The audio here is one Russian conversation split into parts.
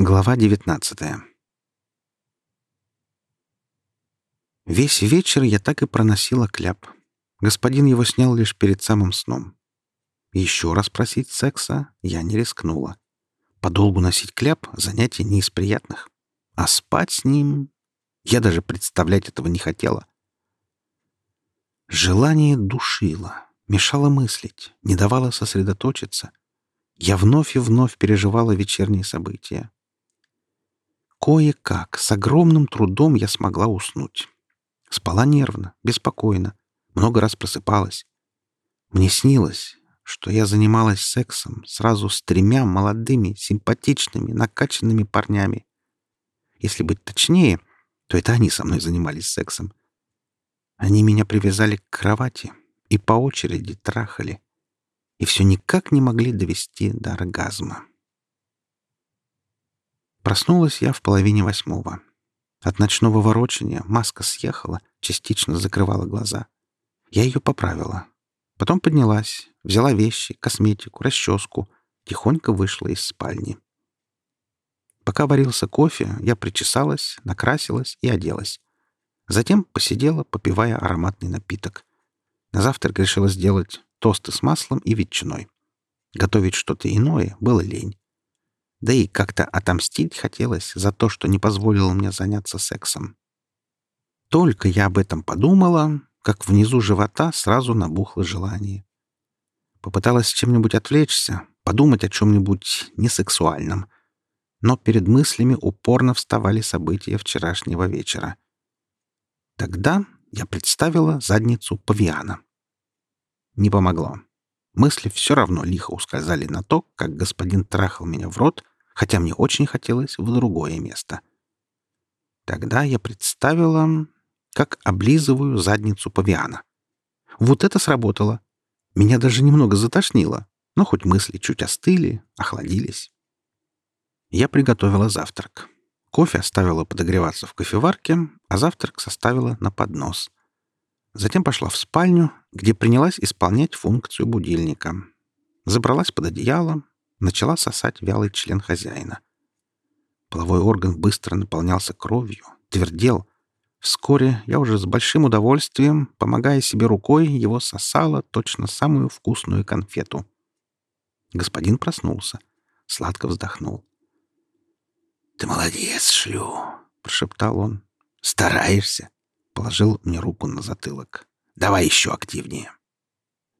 Глава 19 Весь вечер я так и проносила кляп. Господин его снял лишь перед самым сном. Еще раз просить секса я не рискнула. Подолгу носить кляп — занятие не из приятных. А спать с ним... Я даже представлять этого не хотела. Желание душило, мешало мыслить, не давало сосредоточиться. Я вновь и вновь переживала вечерние события. Кое-как, с огромным трудом я смогла уснуть. Спала нервно, беспокойно, много раз просыпалась. Мне снилось, что я занималась сексом сразу с тремя молодыми, симпатичными, накачанными парнями. Если быть точнее, то это они со мной занимались сексом. Они меня привязали к кровати и по очереди трахали. И все никак не могли довести до оргазма. Проснулась я в половине восьмого. От ночного ворочания маска съехала, частично закрывала глаза. Я ее поправила. Потом поднялась, взяла вещи, косметику, расческу, тихонько вышла из спальни. Пока варился кофе, я причесалась, накрасилась и оделась. Затем посидела, попивая ароматный напиток. На завтрак решила сделать тосты с маслом и ветчиной. Готовить что-то иное было лень. Да и как-то отомстить хотелось за то, что не позволило мне заняться сексом. Только я об этом подумала, как внизу живота сразу набухло желание. Попыталась чем-нибудь отвлечься, подумать о чем-нибудь несексуальном. Но перед мыслями упорно вставали события вчерашнего вечера. Тогда я представила задницу павиана. Не помогло. Мысли все равно лихо ускользали на то, как господин трахал меня в рот, хотя мне очень хотелось в другое место. Тогда я представила, как облизываю задницу павиана. Вот это сработало. Меня даже немного затошнило, но хоть мысли чуть остыли, охладились. Я приготовила завтрак. Кофе оставила подогреваться в кофеварке, а завтрак составила на поднос. Затем пошла в спальню, где принялась исполнять функцию будильника. Забралась под одеяло, начала сосать вялый член хозяина. Половой орган быстро наполнялся кровью, твердел. Вскоре я уже с большим удовольствием, помогая себе рукой, его сосала точно самую вкусную конфету. Господин проснулся, сладко вздохнул. «Ты молодец, шлю!» — прошептал он. «Стараешься!» — положил мне руку на затылок. «Давай еще активнее!»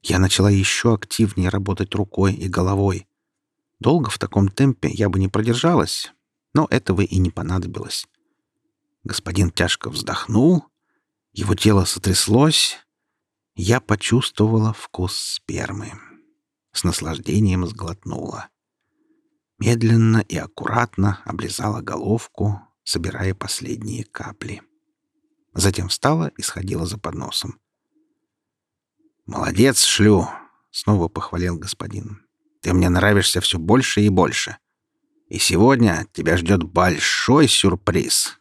Я начала еще активнее работать рукой и головой. Долго в таком темпе я бы не продержалась, но этого и не понадобилось. Господин тяжко вздохнул, его тело сотряслось, я почувствовала вкус спермы. С наслаждением сглотнула. Медленно и аккуратно облизала головку, собирая последние капли. Затем встала и сходила за подносом. «Молодец, шлю!» — снова похвалил господин. Ты мне нравишься все больше и больше. И сегодня тебя ждет большой сюрприз.